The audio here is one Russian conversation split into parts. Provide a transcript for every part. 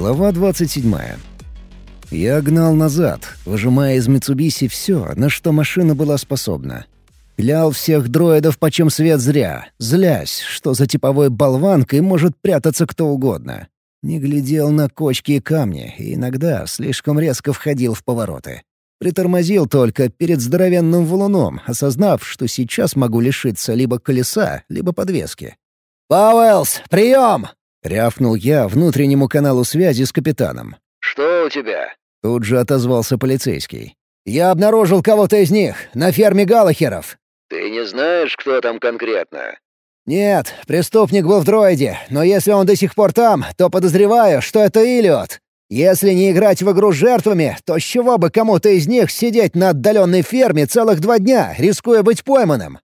Глава 27. Я гнал назад, выжимая из Митсубиси все, на что машина была способна. Плял всех дроидов почем свет зря, злясь, что за типовой болванкой может прятаться кто угодно. Не глядел на кочки и камни, и иногда слишком резко входил в повороты. Притормозил только перед здоровенным валуном, осознав, что сейчас могу лишиться либо колеса, либо подвески. «Пауэллс, прием!» — рявкнул я внутреннему каналу связи с капитаном. «Что у тебя?» Тут же отозвался полицейский. «Я обнаружил кого-то из них, на ферме Галахеров». «Ты не знаешь, кто там конкретно?» «Нет, преступник был в дроиде, но если он до сих пор там, то подозреваю, что это Илиот. Если не играть в игру с жертвами, то с чего бы кому-то из них сидеть на отдаленной ферме целых два дня, рискуя быть пойманным?»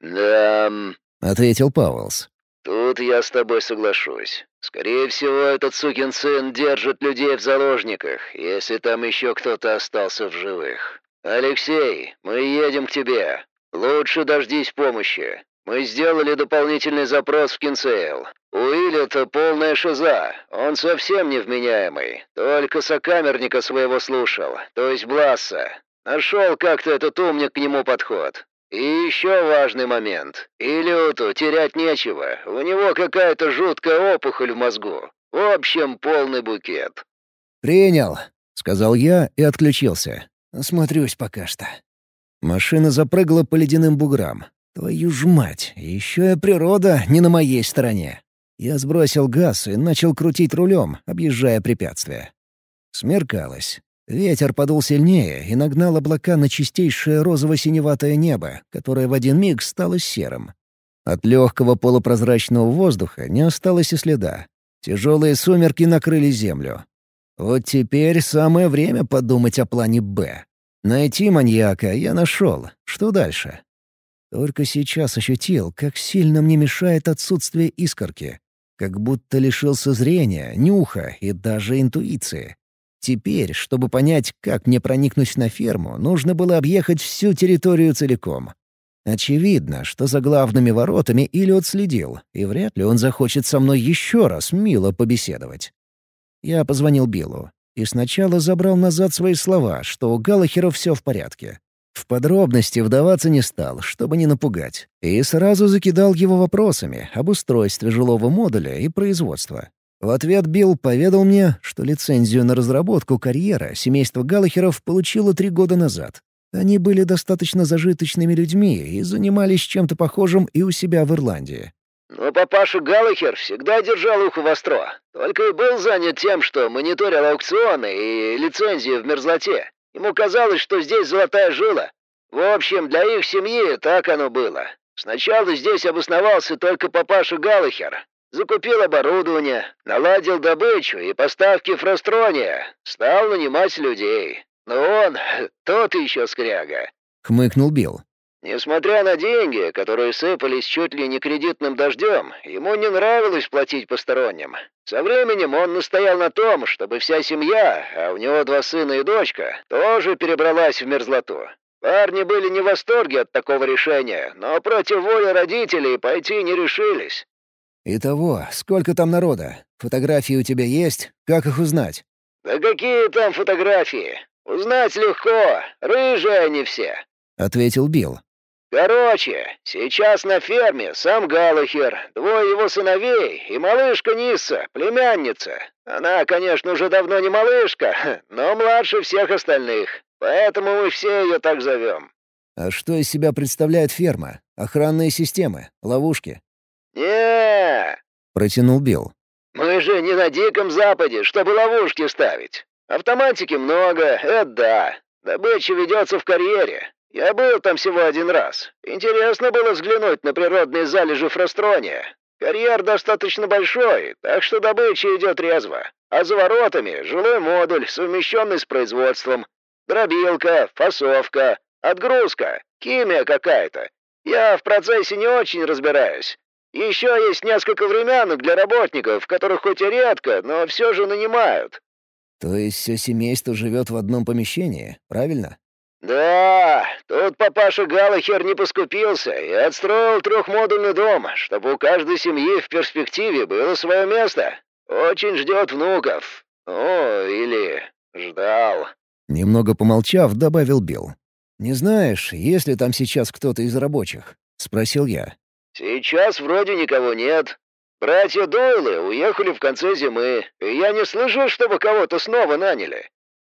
«Да...» — ответил Пауэллс. «Тут я с тобой соглашусь. Скорее всего, этот сукин сын держит людей в заложниках, если там еще кто-то остался в живых. Алексей, мы едем к тебе. Лучше дождись помощи. Мы сделали дополнительный запрос в Кинсейл. У Иллета полная шиза. Он совсем невменяемый. Только сокамерника своего слушал, то есть Бласса. Нашел как-то этот умник к нему подход. И еще важный момент. Илюту терять нечего. У него какая-то жуткая опухоль в мозгу. В общем, полный букет. «Принял», — сказал я и отключился. «Смотрюсь пока что». Машина запрыгала по ледяным буграм. Твою ж мать, еще и природа не на моей стороне. Я сбросил газ и начал крутить рулем, объезжая препятствия. Смеркалось. Ветер подул сильнее и нагнал облака на чистейшее розово-синеватое небо, которое в один миг стало серым. От легкого полупрозрачного воздуха не осталось и следа. Тяжелые сумерки накрыли землю. Вот теперь самое время подумать о плане «Б». Найти маньяка я нашел. Что дальше? Только сейчас ощутил, как сильно мне мешает отсутствие искорки. Как будто лишился зрения, нюха и даже интуиции. Теперь, чтобы понять, как мне проникнуть на ферму, нужно было объехать всю территорию целиком. Очевидно, что за главными воротами Илиот следил, и вряд ли он захочет со мной еще раз мило побеседовать. Я позвонил Биллу и сначала забрал назад свои слова, что у Галахера все в порядке. В подробности вдаваться не стал, чтобы не напугать, и сразу закидал его вопросами об устройстве жилого модуля и производства. В ответ Билл поведал мне, что лицензию на разработку карьера семейство Галлахеров получило три года назад. Они были достаточно зажиточными людьми и занимались чем-то похожим и у себя в Ирландии. Но папаша Галлахер всегда держал ухо востро. Только и был занят тем, что мониторил аукционы и лицензии в мерзлоте. Ему казалось, что здесь золотая жила. В общем, для их семьи так оно было. Сначала здесь обосновался только папаша Галлахер, Закупил оборудование, наладил добычу и поставки фрострония, стал нанимать людей. Но он тот еще скряга», — хмыкнул Билл. Несмотря на деньги, которые сыпались чуть ли не кредитным дождем, ему не нравилось платить посторонним. Со временем он настоял на том, чтобы вся семья, а у него два сына и дочка, тоже перебралась в мерзлоту. Парни были не в восторге от такого решения, но против воли родителей пойти не решились. «Итого, сколько там народа? Фотографии у тебя есть? Как их узнать?» «Да какие там фотографии? Узнать легко. Рыжие они все», — ответил Билл. «Короче, сейчас на ферме сам Галахер, двое его сыновей и малышка Нисса, племянница. Она, конечно, уже давно не малышка, но младше всех остальных, поэтому мы все ее так зовем». «А что из себя представляет ферма? Охранные системы? Ловушки?» Не протянул Билл. «Мы же не на Диком Западе, чтобы ловушки ставить. Автоматики много, это да. Добыча ведется в карьере. Я был там всего один раз. Интересно было взглянуть на природные залежи фрострония. Карьер достаточно большой, так что добыча идет резво. А за воротами жилой модуль, совмещенный с производством. Дробилка, фасовка, отгрузка, химия какая-то. Я в процессе не очень разбираюсь. Еще есть несколько времянок для работников, которых хоть и редко, но все же нанимают». «То есть все семейство живет в одном помещении, правильно?» «Да, тут папаша Галахер не поскупился и отстроил трехмодульный дом, чтобы у каждой семьи в перспективе было свое место. Очень ждет внуков. «О, или ждал». Немного помолчав, добавил Билл. «Не знаешь, есть ли там сейчас кто-то из рабочих?» — спросил я. «Сейчас вроде никого нет. Братья Дойлы уехали в конце зимы, и я не слышал, чтобы кого-то снова наняли».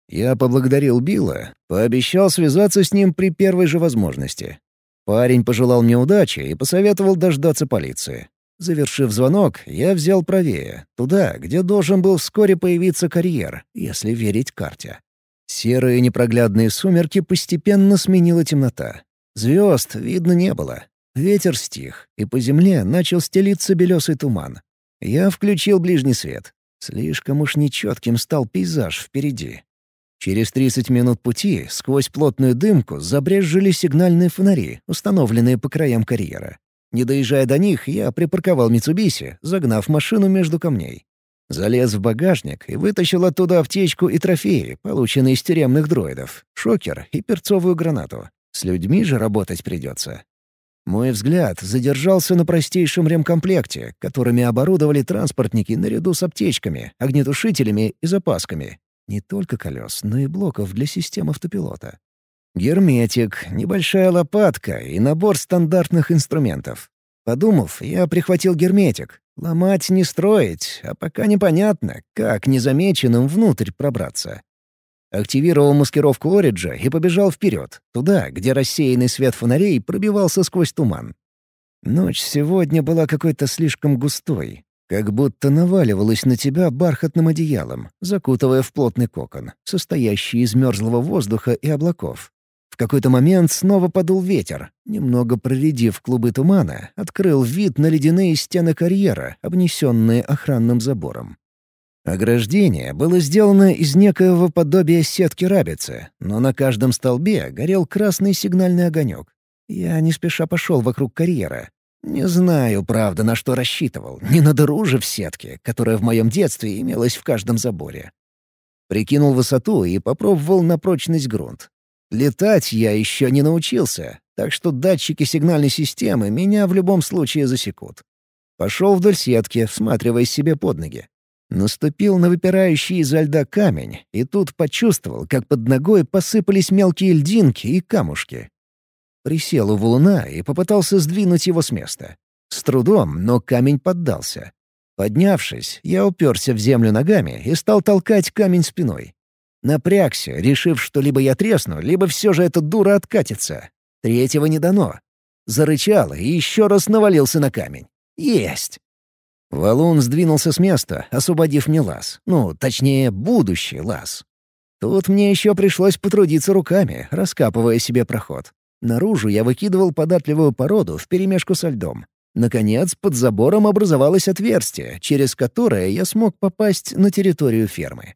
Я поблагодарил Билла, пообещал связаться с ним при первой же возможности. Парень пожелал мне удачи и посоветовал дождаться полиции. Завершив звонок, я взял правее, туда, где должен был вскоре появиться карьер, если верить карте. Серые непроглядные сумерки постепенно сменила темнота. Звезд видно не было. Ветер стих, и по земле начал стелиться белесый туман. Я включил ближний свет. Слишком уж нечетким стал пейзаж впереди. Через 30 минут пути сквозь плотную дымку забрезжили сигнальные фонари, установленные по краям карьера. Не доезжая до них, я припарковал Митсубиси, загнав машину между камней. Залез в багажник и вытащил оттуда аптечку и трофеи, полученные из тюремных дроидов, шокер и перцовую гранату. С людьми же работать придется. Мой взгляд задержался на простейшем ремкомплекте, которыми оборудовали транспортники наряду с аптечками, огнетушителями и запасками. Не только колес, но и блоков для систем автопилота. Герметик, небольшая лопатка и набор стандартных инструментов. Подумав, я прихватил герметик. Ломать не строить, а пока непонятно, как незамеченным внутрь пробраться. Активировал маскировку Ориджа и побежал вперед, туда, где рассеянный свет фонарей пробивался сквозь туман. Ночь сегодня была какой-то слишком густой, как будто наваливалась на тебя бархатным одеялом, закутывая в плотный кокон, состоящий из мерзлого воздуха и облаков. В какой-то момент снова подул ветер. Немного проредив клубы тумана, открыл вид на ледяные стены карьера, обнесенные охранным забором. Ограждение было сделано из некоего подобия сетки рабицы, но на каждом столбе горел красный сигнальный огонек. Я не спеша пошел вокруг карьера. Не знаю, правда, на что рассчитывал. Не на дыру же в сетке, которая в моем детстве имелась в каждом заборе. Прикинул высоту и попробовал на прочность грунт. Летать я еще не научился, так что датчики сигнальной системы меня в любом случае засекут. Пошел вдоль сетки, всматриваясь себе под ноги. Наступил на выпирающий изо льда камень, и тут почувствовал, как под ногой посыпались мелкие льдинки и камушки. Присел у валуна и попытался сдвинуть его с места. С трудом, но камень поддался. Поднявшись, я уперся в землю ногами и стал толкать камень спиной. Напрягся, решив, что либо я тресну, либо все же эта дура откатится. Третьего не дано. Зарычал и еще раз навалился на камень. Есть! Валун сдвинулся с места, освободив мне лаз. Ну, точнее, будущий лаз. Тут мне еще пришлось потрудиться руками, раскапывая себе проход. Наружу я выкидывал податливую породу вперемешку со льдом. Наконец, под забором образовалось отверстие, через которое я смог попасть на территорию фермы.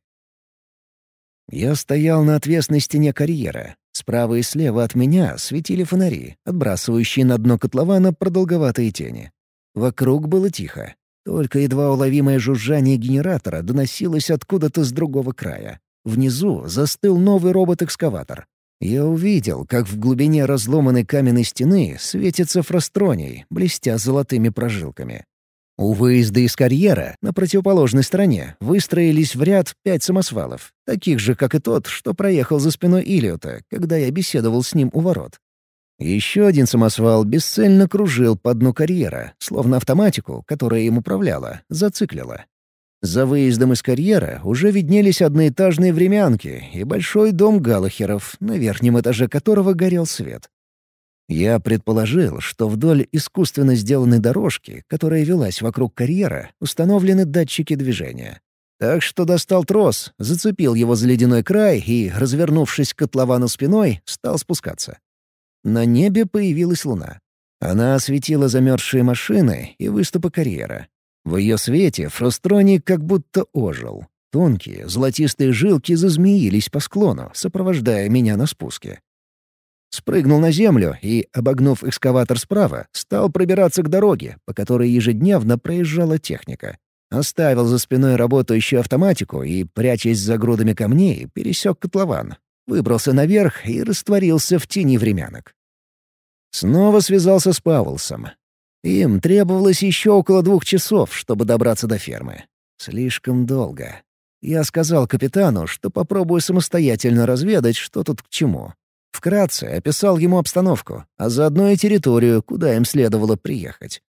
Я стоял на отвесной стене карьера. Справа и слева от меня светили фонари, отбрасывающие на дно котлована продолговатые тени. Вокруг было тихо. Только едва уловимое жужжание генератора доносилось откуда-то с другого края. Внизу застыл новый робот-экскаватор. Я увидел, как в глубине разломанной каменной стены светится фростроний, блестя золотыми прожилками. У выезда из карьера на противоположной стороне выстроились в ряд пять самосвалов, таких же, как и тот, что проехал за спиной Илиота, когда я беседовал с ним у ворот. Еще один самосвал бесцельно кружил по дну карьера, словно автоматику, которая им управляла, зациклила. За выездом из карьера уже виднелись одноэтажные времянки и большой дом Галахеров, на верхнем этаже которого горел свет. Я предположил, что вдоль искусственно сделанной дорожки, которая велась вокруг карьера, установлены датчики движения. Так что достал трос, зацепил его за ледяной край и, развернувшись к котловану спиной, стал спускаться. На небе появилась луна. Она осветила замерзшие машины и выступы карьера. В ее свете фрустроник как будто ожил. Тонкие, золотистые жилки зазмеились по склону, сопровождая меня на спуске. Спрыгнул на землю и, обогнув экскаватор справа, стал пробираться к дороге, по которой ежедневно проезжала техника. Оставил за спиной работающую автоматику и, прячась за грудами камней, пересек котлован. Выбрался наверх и растворился в тени времянок. Снова связался с Паулсом. Им требовалось еще около двух часов, чтобы добраться до фермы. Слишком долго. Я сказал капитану, что попробую самостоятельно разведать, что тут к чему. Вкратце описал ему обстановку, а заодно и территорию, куда им следовало приехать.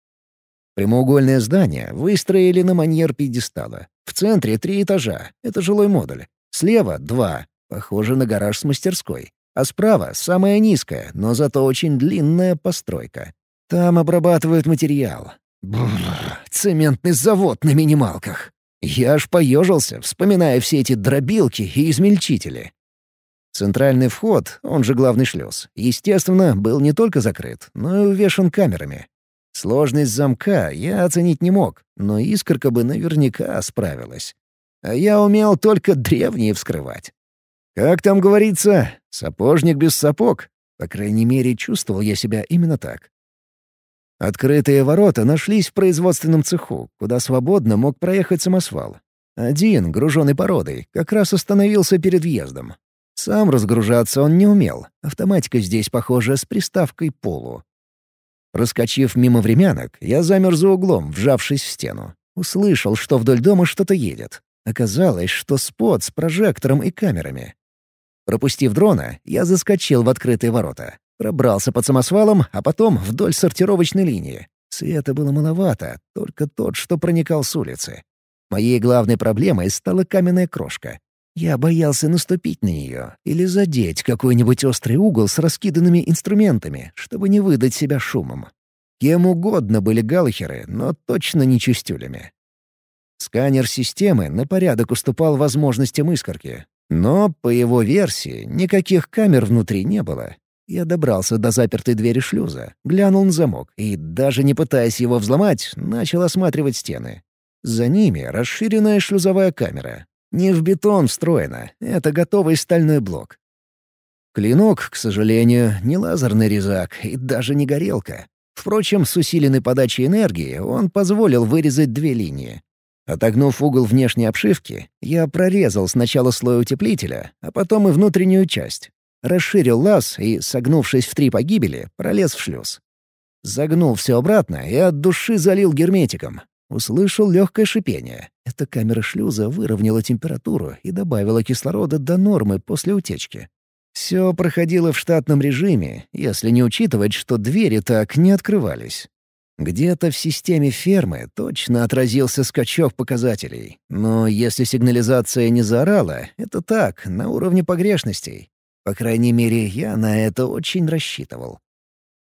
Прямоугольное здание выстроили на манер пьедестала. В центре три этажа — это жилой модуль. Слева — два, похоже на гараж с мастерской. А справа — самая низкая, но зато очень длинная постройка. Там обрабатывают материал. Бррр, цементный завод на минималках. Я аж поежился, вспоминая все эти дробилки и измельчители. Центральный вход, он же главный шлюз, естественно, был не только закрыт, но и увешан камерами. Сложность замка я оценить не мог, но искорка бы наверняка справилась. А я умел только древние вскрывать. Как там говорится, сапожник без сапог. По крайней мере, чувствовал я себя именно так. Открытые ворота нашлись в производственном цеху, куда свободно мог проехать самосвал. Один, груженный породой, как раз остановился перед въездом. Сам разгружаться он не умел. Автоматика здесь, похожа с приставкой «полу». Проскочив мимо времянок, я замер за углом, вжавшись в стену. Услышал, что вдоль дома что-то едет. Оказалось, что спот с прожектором и камерами. Пропустив дрона, я заскочил в открытые ворота. Пробрался под самосвалом, а потом вдоль сортировочной линии. Света было маловато, только тот, что проникал с улицы. Моей главной проблемой стала каменная крошка. Я боялся наступить на нее или задеть какой-нибудь острый угол с раскиданными инструментами, чтобы не выдать себя шумом. Кем угодно были галахеры, но точно не чистюлями. Сканер системы на порядок уступал возможностям искорки. Но, по его версии, никаких камер внутри не было. Я добрался до запертой двери шлюза, глянул на замок и, даже не пытаясь его взломать, начал осматривать стены. За ними расширенная шлюзовая камера, не в бетон встроено, это готовый стальной блок. Клинок, к сожалению, не лазерный резак и даже не горелка. Впрочем, с усиленной подачей энергии он позволил вырезать две линии. Отогнув угол внешней обшивки, я прорезал сначала слой утеплителя, а потом и внутреннюю часть. Расширил лаз и, согнувшись в три погибели, пролез в шлюз. Загнул все обратно и от души залил герметиком. Услышал легкое шипение. Эта камера шлюза выровняла температуру и добавила кислорода до нормы после утечки. Все проходило в штатном режиме, если не учитывать, что двери так не открывались. Где-то в системе фермы точно отразился скачок показателей. Но если сигнализация не заорала, это так, на уровне погрешностей. По крайней мере, я на это очень рассчитывал.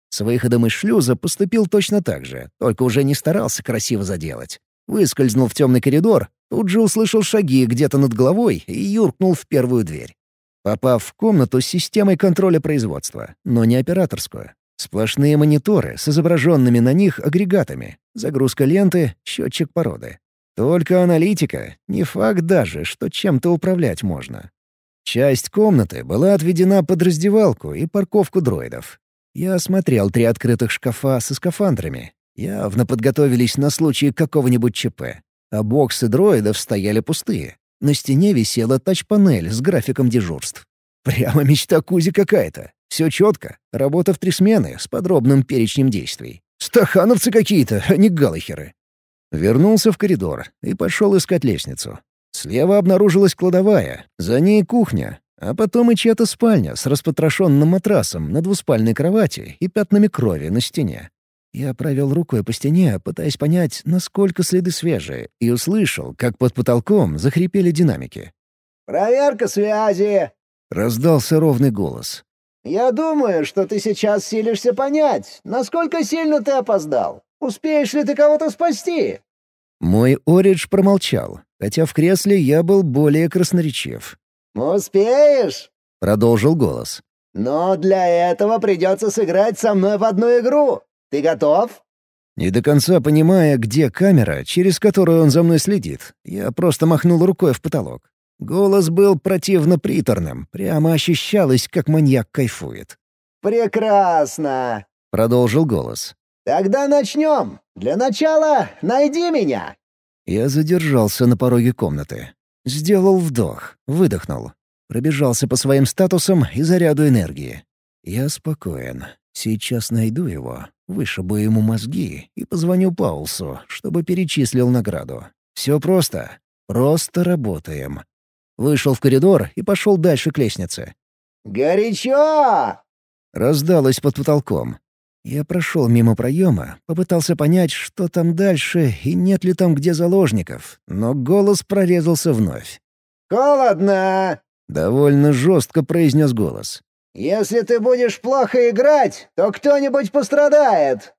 С выходом из шлюза поступил точно так же, только уже не старался красиво заделать. Выскользнул в темный коридор, тут же услышал шаги где-то над головой и юркнул в первую дверь. Попав в комнату с системой контроля производства, но не операторскую. Сплошные мониторы с изображенными на них агрегатами, загрузка ленты, счетчик породы. Только аналитика, не факт даже, что чем-то управлять можно. Часть комнаты была отведена под раздевалку и парковку дроидов. Я осмотрел три открытых шкафа со скафандрами. Явно подготовились на случай какого-нибудь ЧП. А боксы дроидов стояли пустые. На стене висела тач-панель с графиком дежурств. Прямо мечта Кузи какая-то. Все четко. Работа в три смены с подробным перечнем действий. Стахановцы какие-то, а не галахеры. Вернулся в коридор и пошел искать лестницу. Слева обнаружилась кладовая, за ней кухня, а потом и чья-то спальня с распотрошенным матрасом на двуспальной кровати и пятнами крови на стене. Я провел рукой по стене, пытаясь понять, насколько следы свежие, и услышал, как под потолком захрипели динамики. «Проверка связи!» — раздался ровный голос. «Я думаю, что ты сейчас силишься понять, насколько сильно ты опоздал. Успеешь ли ты кого-то спасти?» Мой Оридж промолчал, хотя в кресле я был более красноречив. «Успеешь?» — продолжил голос. «Но для этого придется сыграть со мной в одну игру. Ты готов?» Не до конца понимая, где камера, через которую он за мной следит, я просто махнул рукой в потолок. Голос был противно приторным, прямо ощущалось, как маньяк кайфует. «Прекрасно!» — продолжил голос. «Тогда начнем. Для начала найди меня!» Я задержался на пороге комнаты. Сделал вдох, выдохнул. Пробежался по своим статусам и заряду энергии. Я спокоен. Сейчас найду его, вышибу ему мозги и позвоню Паулсу, чтобы перечислил награду. Все просто. Просто работаем. Вышел в коридор и пошел дальше к лестнице. «Горячо!» — раздалось под потолком. Я прошел мимо проема, попытался понять, что там дальше и нет ли там где заложников, но голос прорезался вновь. «Холодно!» — довольно жестко произнес голос. «Если ты будешь плохо играть, то кто-нибудь пострадает!»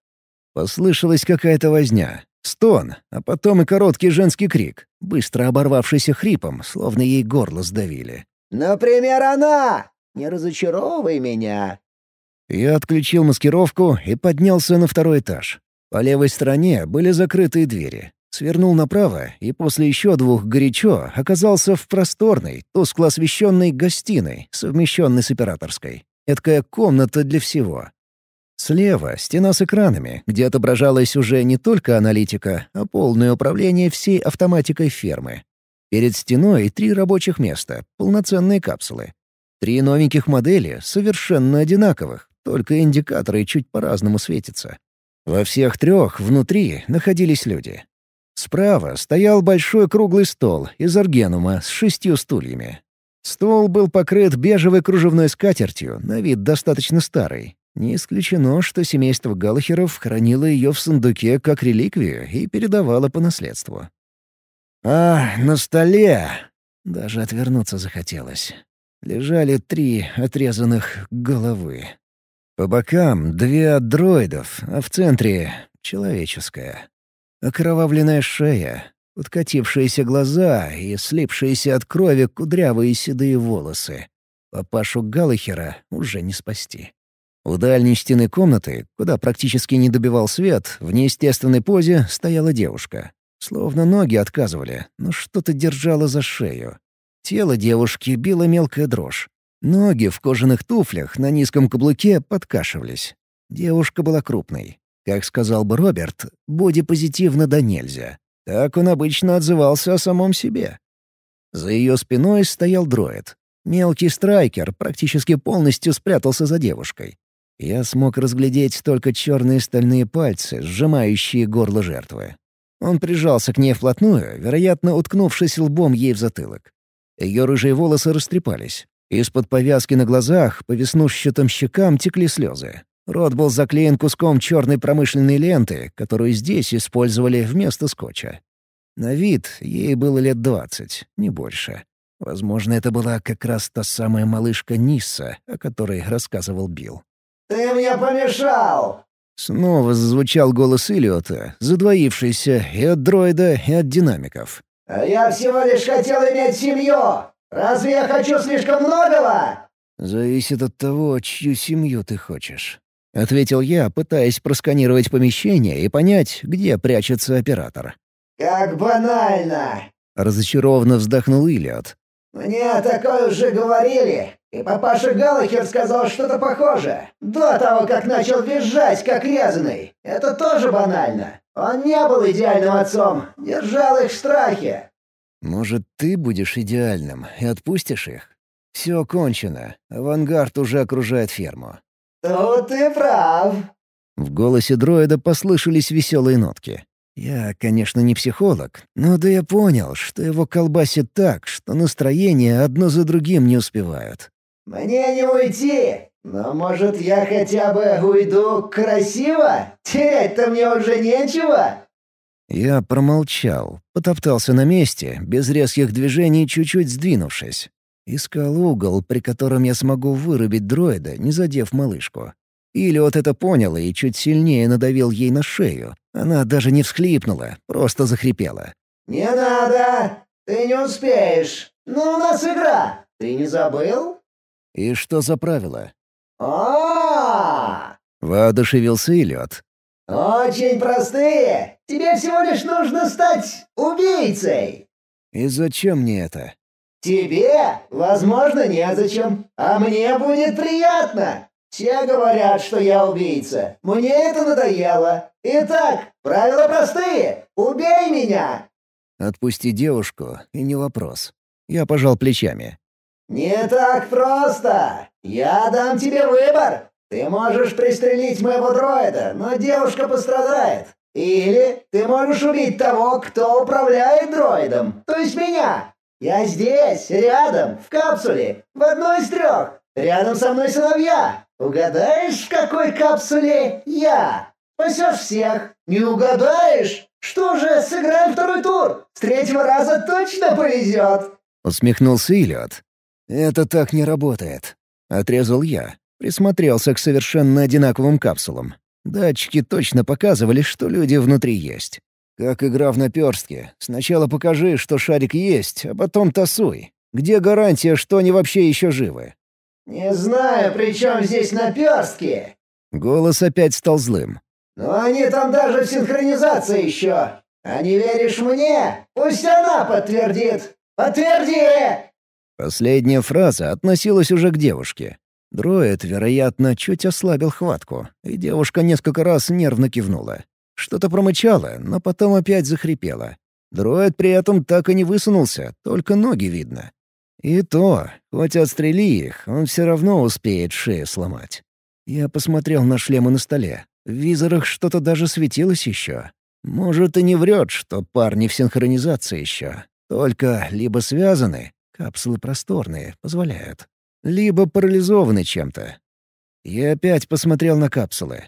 Послышалась какая-то возня, стон, а потом и короткий женский крик, быстро оборвавшийся хрипом, словно ей горло сдавили. «Например, она! Не разочаровывай меня!» Я отключил маскировку и поднялся на второй этаж. По левой стороне были закрытые двери. Свернул направо и после еще двух горячо оказался в просторной, тускло освещенной гостиной, совмещенной с операторской. Эдакая комната для всего. Слева — стена с экранами, где отображалась уже не только аналитика, а полное управление всей автоматикой фермы. Перед стеной три рабочих места, полноценные капсулы. Три новеньких модели, совершенно одинаковых, только индикаторы чуть по-разному светятся. Во всех трех внутри находились люди. Справа стоял большой круглый стол из аргенума с шестью стульями. Стол был покрыт бежевой кружевной скатертью, на вид достаточно старый. Не исключено, что семейство Галлахеров хранило ее в сундуке как реликвию и передавало по наследству. А на столе даже отвернуться захотелось. Лежали три отрезанных головы. По бокам две от дроидов, а в центре — человеческая. Окровавленная шея, подкатившиеся глаза и слипшиеся от крови кудрявые седые волосы. Папашу Галлахера уже не спасти. У дальней стены комнаты, куда практически не добивал свет, в неестественной позе стояла девушка. Словно ноги отказывали, но что-то держало за шею. Тело девушки било мелкая дрожь. Ноги в кожаных туфлях на низком каблуке подкашивались. Девушка была крупной. Как сказал бы Роберт, бодипозитивно да нельзя. Так он обычно отзывался о самом себе. За ее спиной стоял дроид. Мелкий страйкер практически полностью спрятался за девушкой. Я смог разглядеть только черные стальные пальцы, сжимающие горло жертвы. Он прижался к ней вплотную, вероятно, уткнувшись лбом ей в затылок. Ее рыжие волосы растрепались. Из-под повязки на глазах по веснушчатым щекам текли слезы. Рот был заклеен куском черной промышленной ленты, которую здесь использовали вместо скотча. На вид ей было лет двадцать, не больше. Возможно, это была как раз та самая малышка Нисса, о которой рассказывал Билл. «Ты мне помешал!» Снова зазвучал голос Илиота, задвоившийся и от дроида, и от динамиков. «А я всего лишь хотел иметь семью! Разве я хочу слишком многого?» «Зависит от того, чью семью ты хочешь», — ответил я, пытаясь просканировать помещение и понять, где прячется оператор. «Как банально!» — разочарованно вздохнул Илиот. «Мне такое уже говорили, и папаша Галлахер сказал что-то похожее. До того, как начал визжать, как резанный. Это тоже банально. Он не был идеальным отцом, держал их в страхе. Может, ты будешь идеальным и отпустишь их? Все кончено. Авангард уже окружает ферму. Тут ты прав. В голосе дроида послышались веселые нотки. Я, конечно, не психолог, но да я понял, что его колбасит так, что настроения одно за другим не успевают. «Мне не уйти, но, может, я хотя бы уйду красиво? Терять-то мне уже нечего!» Я промолчал, потоптался на месте, без резких движений чуть-чуть сдвинувшись. Искал угол, при котором я смогу вырубить дроида, не задев малышку. Или вот это поняла и чуть сильнее надавил ей на шею. Она даже не всхлипнула, просто захрипела. «Не надо! Ты не успеешь! Ну, у нас игра! Ты не забыл?» «И что за правило?» «А-а-а!» — воодушевился Илиот. «Очень простые! Тебе всего лишь нужно стать убийцей!» «И зачем мне это?» «Тебе, возможно, незачем, а мне будет приятно. Все говорят, что я убийца. Мне это надоело. Итак, правила простые. Убей меня!» «Отпусти девушку, и не вопрос». Я пожал плечами. «Не так просто. Я дам тебе выбор. Ты можешь пристрелить моего дроида, но девушка пострадает. Или ты можешь убить того, кто управляет дроидом, то есть меня. Я здесь, рядом, в капсуле, в одной из трех. Рядом со мной сыновья. Угадаешь, в какой капсуле я? Спасешь всех. Не угадаешь? Что же, сыграем второй тур. С третьего раза точно повезет. Усмехнулся Илиот. «Это так не работает», — отрезал я. Присмотрелся к совершенно одинаковым капсулам. Датчики точно показывали, что люди внутри есть. Как игра в наперстке. Сначала покажи, что шарик есть, а потом тасуй. Где гарантия, что они вообще еще живы? «Не знаю, при чем здесь наперстки?» Голос опять стал злым. «Но они там даже в синхронизации еще. А не веришь мне? Пусть она подтвердит. Подтверди!» Последняя фраза относилась уже к девушке. Дроид, вероятно, чуть ослабил хватку, и девушка несколько раз нервно кивнула. Что-то промычало, но потом опять захрипела. Дроид при этом так и не высунулся, только ноги видно. И то, хоть отстрели их, он все равно успеет шею сломать. Я посмотрел на шлемы на столе. В визорах что-то даже светилось еще. Может, и не врет, что парни в синхронизации еще. Только либо связаны, капсулы просторные, позволяют, либо парализованы чем-то. Я опять посмотрел на капсулы.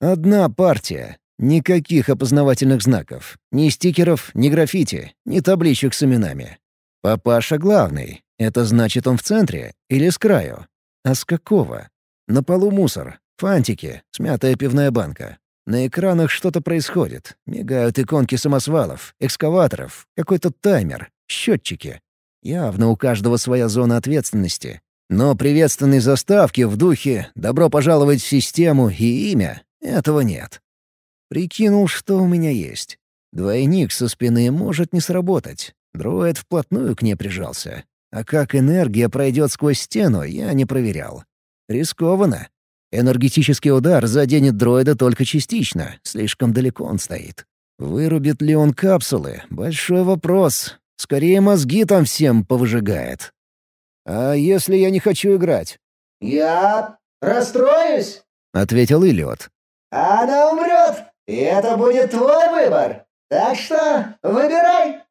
Одна партия. Никаких опознавательных знаков. Ни стикеров, ни граффити, ни табличек с именами. Папаша главный. Это значит, он в центре или с краю? А с какого? На полу мусор, фантики, смятая пивная банка. На экранах что-то происходит. Мигают иконки самосвалов, экскаваторов, какой-то таймер, счетчики. Явно у каждого своя зона ответственности. Но приветственной заставки в духе «добро пожаловать в систему» и имя — этого нет. Прикинул, что у меня есть. Двойник со спины может не сработать. Дроид вплотную к ней прижался. А как энергия пройдет сквозь стену, я не проверял. Рискованно. Энергетический удар заденет дроида только частично, слишком далеко он стоит. Вырубит ли он капсулы — большой вопрос. Скорее мозги там всем повыжигает. «А если я не хочу играть?» «Я расстроюсь», — ответил Илиот. «Она умрет, и это будет твой выбор. Так что выбирай».